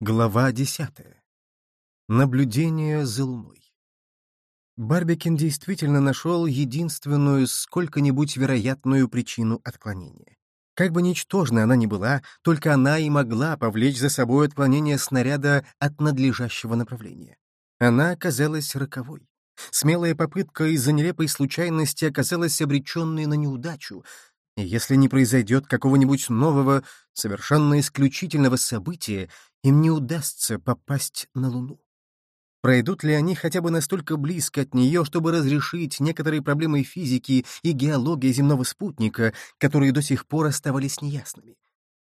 Глава десятая. Наблюдение за Луной. Барбикин действительно нашел единственную сколько-нибудь вероятную причину отклонения. Как бы ничтожна она ни была, только она и могла повлечь за собой отклонение снаряда от надлежащего направления. Она оказалась роковой. Смелая попытка из-за нелепой случайности оказалась обреченной на неудачу, если не произойдет какого-нибудь нового, совершенно исключительного события, им не удастся попасть на Луну. Пройдут ли они хотя бы настолько близко от нее, чтобы разрешить некоторые проблемы физики и геологии земного спутника, которые до сих пор оставались неясными?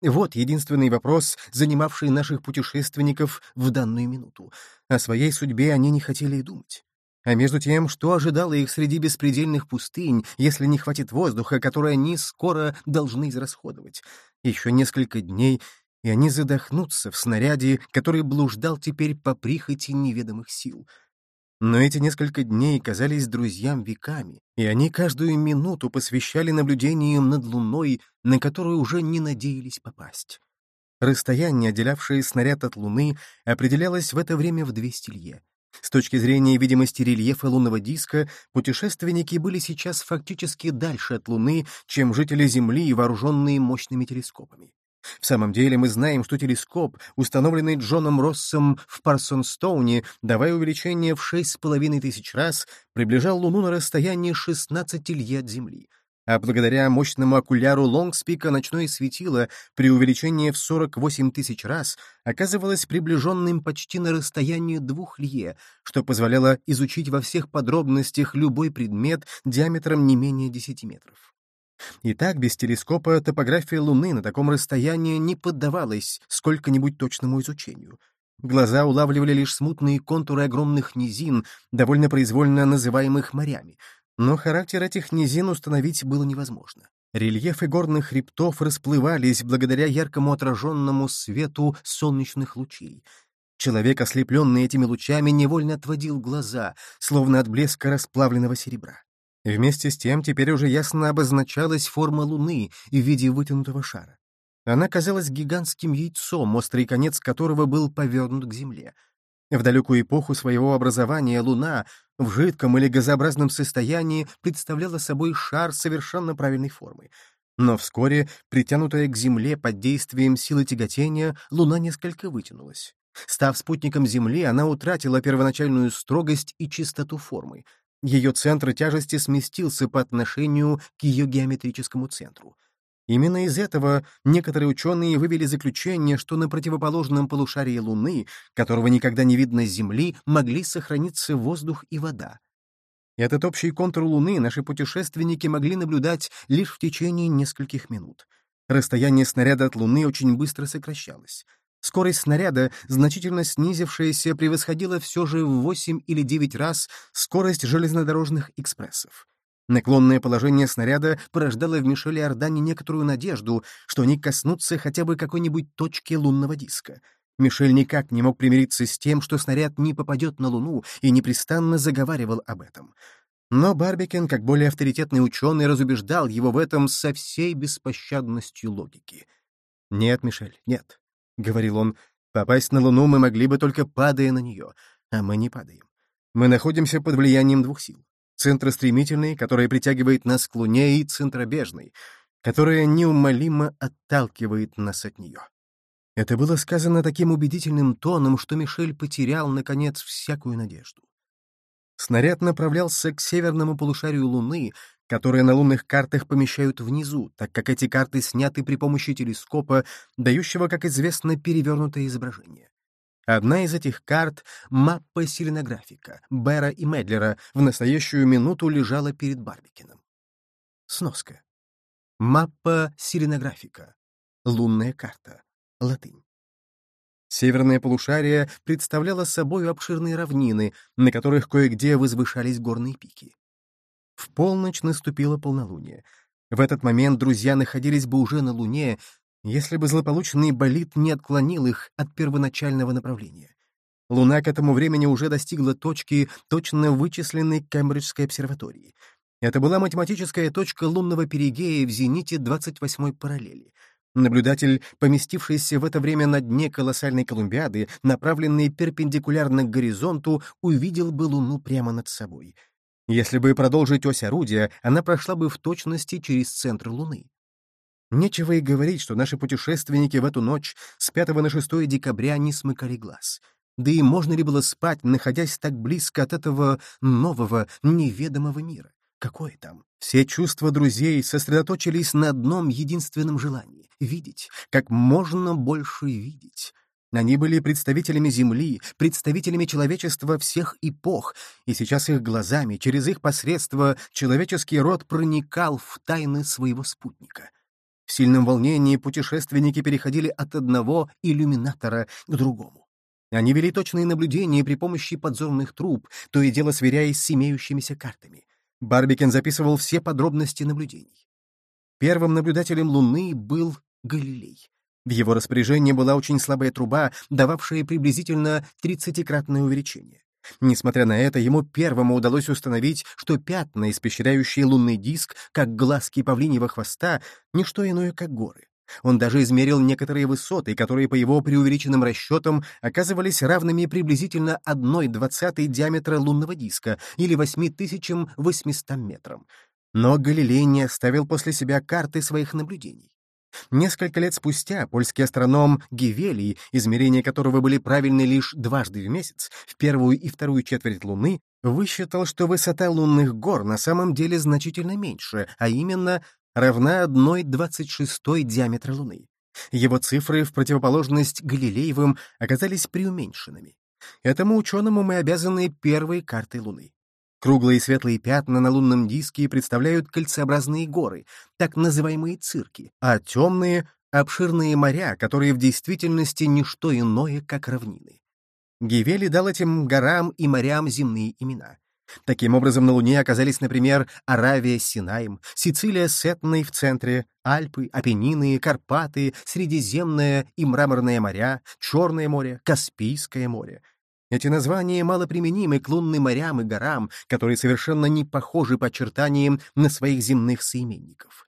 Вот единственный вопрос, занимавший наших путешественников в данную минуту. О своей судьбе они не хотели и думать. А между тем, что ожидало их среди беспредельных пустынь, если не хватит воздуха, который они скоро должны израсходовать? Еще несколько дней, и они задохнутся в снаряде, который блуждал теперь по прихоти неведомых сил. Но эти несколько дней казались друзьям веками, и они каждую минуту посвящали наблюдениям над Луной, на которую уже не надеялись попасть. Расстояние, отделявшее снаряд от Луны, определялось в это время в 200 лье. С точки зрения видимости рельефа лунного диска, путешественники были сейчас фактически дальше от Луны, чем жители Земли, вооруженные мощными телескопами. В самом деле мы знаем, что телескоп, установленный Джоном Россом в Парсонстоуне, давая увеличение в шесть с половиной тысяч раз, приближал Луну на расстояние 16 лье от Земли — а благодаря мощному окуляру Лонгспика ночное светило при увеличении в 48 тысяч раз оказывалось приближенным почти на расстояние двух лье, что позволяло изучить во всех подробностях любой предмет диаметром не менее 10 метров. Итак, без телескопа топография Луны на таком расстоянии не поддавалась сколько-нибудь точному изучению. Глаза улавливали лишь смутные контуры огромных низин, довольно произвольно называемых морями — но характер этих низин установить было невозможно. Рельефы горных хребтов расплывались благодаря яркому отраженному свету солнечных лучей. Человек, ослепленный этими лучами, невольно отводил глаза, словно от блеска расплавленного серебра. Вместе с тем теперь уже ясно обозначалась форма Луны в виде вытянутого шара. Она казалась гигантским яйцом, острый конец которого был повернут к Земле — в далекую эпоху своего образования Луна в жидком или газообразном состоянии представляла собой шар совершенно правильной формы. Но вскоре, притянутая к Земле под действием силы тяготения, Луна несколько вытянулась. Став спутником Земли, она утратила первоначальную строгость и чистоту формы. Ее центр тяжести сместился по отношению к ее геометрическому центру. Именно из этого некоторые ученые вывели заключение, что на противоположном полушарии Луны, которого никогда не видно с Земли, могли сохраниться воздух и вода. Этот общий контур Луны наши путешественники могли наблюдать лишь в течение нескольких минут. Расстояние снаряда от Луны очень быстро сокращалось. Скорость снаряда, значительно снизившаяся, превосходила все же в 8 или 9 раз скорость железнодорожных экспрессов. Наклонное положение снаряда порождало в Мишеле Ордане некоторую надежду, что они коснутся хотя бы какой-нибудь точки лунного диска. Мишель никак не мог примириться с тем, что снаряд не попадет на Луну, и непрестанно заговаривал об этом. Но Барбикен, как более авторитетный ученый, разубеждал его в этом со всей беспощадностью логики. «Нет, Мишель, нет», — говорил он, — «попасть на Луну мы могли бы только падая на нее, а мы не падаем. Мы находимся под влиянием двух сил центростремительный, который притягивает нас к Луне, и центробежный, которая неумолимо отталкивает нас от нее. Это было сказано таким убедительным тоном, что Мишель потерял, наконец, всякую надежду. Снаряд направлялся к северному полушарию Луны, которые на лунных картах помещают внизу, так как эти карты сняты при помощи телескопа, дающего, как известно, перевернутое изображение. Одна из этих карт — маппа селенографика Бера и Медлера в настоящую минуту лежала перед Барбикиным. Сноска. Маппа селенографика. Лунная карта. Латынь. Северное полушарие представляло собой обширные равнины, на которых кое-где возвышались горные пики. В полночь наступило полнолуние. В этот момент друзья находились бы уже на Луне, если бы злополучный болид не отклонил их от первоначального направления. Луна к этому времени уже достигла точки, точно вычисленной Кембриджской обсерваторией. Это была математическая точка лунного перигея в зените 28-й параллели. Наблюдатель, поместившийся в это время на дне колоссальной Колумбиады, направленный перпендикулярно к горизонту, увидел бы Луну прямо над собой. Если бы продолжить ось орудия, она прошла бы в точности через центр Луны. Нечего и говорить, что наши путешественники в эту ночь с 5 на 6 декабря не смыкали глаз. Да и можно ли было спать, находясь так близко от этого нового, неведомого мира? Какое там? Все чувства друзей сосредоточились на одном единственном желании — видеть, как можно больше видеть. Они были представителями Земли, представителями человечества всех эпох, и сейчас их глазами, через их посредство, человеческий род проникал в тайны своего спутника. В сильном волнении путешественники переходили от одного иллюминатора к другому. Они вели точные наблюдения при помощи подзорных труб, то и дело сверяясь с имеющимися картами. Барбикен записывал все подробности наблюдений. Первым наблюдателем Луны был Галилей. В его распоряжении была очень слабая труба, дававшая приблизительно 30-кратное увеличение. Несмотря на это, ему первому удалось установить, что пятна, испещряющие лунный диск, как глазки павлиньего хвоста, — не что иное, как горы. Он даже измерил некоторые высоты, которые, по его преувеличенным расчетам, оказывались равными приблизительно 1,20 диаметра лунного диска или 8800 метрам. Но Галилей не оставил после себя карты своих наблюдений. Несколько лет спустя польский астроном Гевелий, измерения которого были правильны лишь дважды в месяц, в первую и вторую четверть Луны, высчитал, что высота лунных гор на самом деле значительно меньше, а именно равна 1,26 диаметра Луны. Его цифры, в противоположность Галилеевым, оказались преуменьшенными. Этому ученому мы обязаны первой картой Луны. Круглые светлые пятна на лунном диске представляют кольцеобразные горы, так называемые цирки, а темные — обширные моря, которые в действительности не что иное, как равнины. Гевели дал этим горам и морям земные имена. Таким образом, на Луне оказались, например, Аравия с Синаем, Сицилия с Этной в центре, Альпы, Апеннины, Карпаты, Средиземное и Мраморное моря, Черное море, Каспийское море. Эти названия малоприменимы к лунным морям и горам, которые совершенно не похожи по очертаниям на своих земных соименников.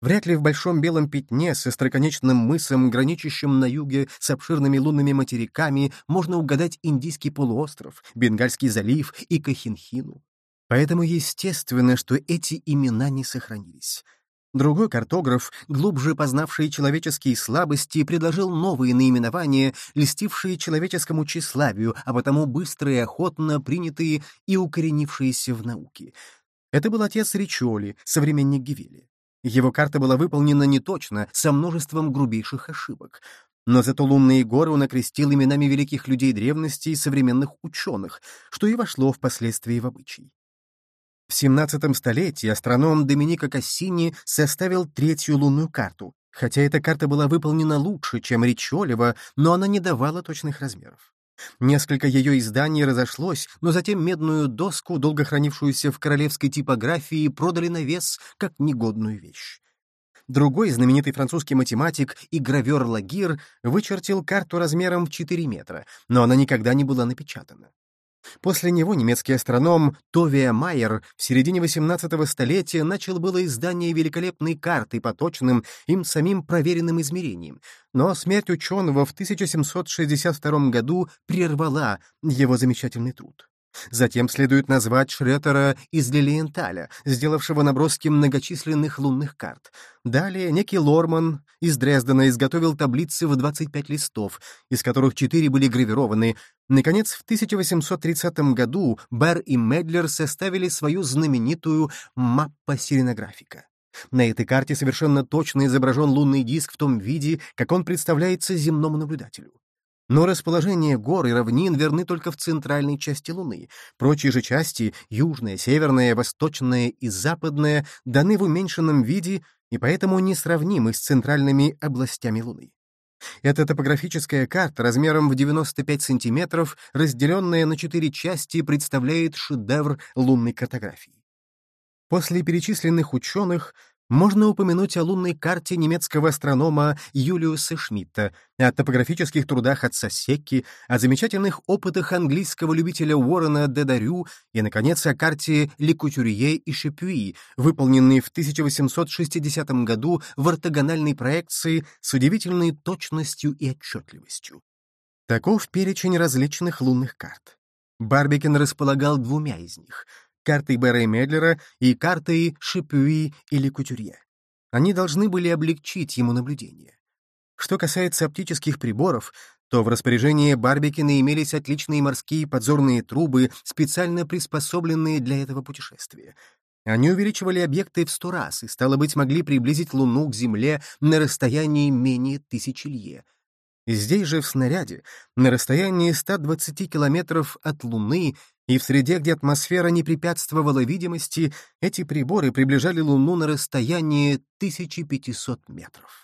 Вряд ли в большом белом пятне с остроконечным мысом, граничащим на юге с обширными лунными материками, можно угадать Индийский полуостров, Бенгальский залив и Кахинхину. Поэтому естественно, что эти имена не сохранились. Другой картограф, глубже познавший человеческие слабости, предложил новые наименования, льстившие человеческому тщеславию, а потому быстро и охотно принятые и укоренившиеся в науке. Это был отец Ричоли, современник Гивели. Его карта была выполнена неточно, со множеством грубейших ошибок. Но зато лунные горы он окрестил именами великих людей древности и современных ученых, что и вошло впоследствии в обычай. В 17 столетии астроном Доминика Кассини составил третью лунную карту, хотя эта карта была выполнена лучше, чем Ричолева, но она не давала точных размеров. Несколько ее изданий разошлось, но затем медную доску, долго хранившуюся в королевской типографии, продали на вес как негодную вещь. Другой знаменитый французский математик и гравер Лагир вычертил карту размером в 4 метра, но она никогда не была напечатана. После него немецкий астроном Товия Майер в середине XVIII столетия начал было издание великолепной карты по точным, им самим проверенным измерениям, но смерть ученого в 1762 году прервала его замечательный труд. Затем следует назвать Шреттера из Лилиенталя, сделавшего наброски многочисленных лунных карт. Далее некий Лорман из Дрездена изготовил таблицы в 25 листов, из которых четыре были гравированы. Наконец, в 1830 году Берр и Медлер составили свою знаменитую «Маппа сиренографика». На этой карте совершенно точно изображен лунный диск в том виде, как он представляется земному наблюдателю. Но расположение гор и равнин верны только в центральной части Луны. Прочие же части — южная, северная, восточная и западная — даны в уменьшенном виде и поэтому несравнимы с центральными областями Луны. Эта топографическая карта размером в 95 сантиметров, разделенная на четыре части, представляет шедевр лунной картографии. После перечисленных ученых Можно упомянуть о лунной карте немецкого астронома Юлиуса Шмидта, о топографических трудах отца Секки, о замечательных опытах английского любителя Уоррена Дедарю и, наконец, о карте Ликутюрье и Шепюи, выполненной в 1860 году в ортогональной проекции с удивительной точностью и отчетливостью. Таков перечень различных лунных карт. Барбикен располагал двумя из них — картой Бера и Медлера и картой Шипюи или Кутюрье. Они должны были облегчить ему наблюдение. Что касается оптических приборов, то в распоряжении Барбикина имелись отличные морские подзорные трубы, специально приспособленные для этого путешествия. Они увеличивали объекты в сто раз и, стало быть, могли приблизить Луну к Земле на расстоянии менее тысячи лье. Здесь же, в снаряде, на расстоянии 120 километров от Луны и в среде, где атмосфера не препятствовала видимости, эти приборы приближали Луну на расстояние 1500 метров.